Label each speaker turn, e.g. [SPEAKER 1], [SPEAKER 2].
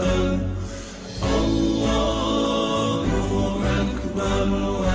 [SPEAKER 1] أكبر الله أكبر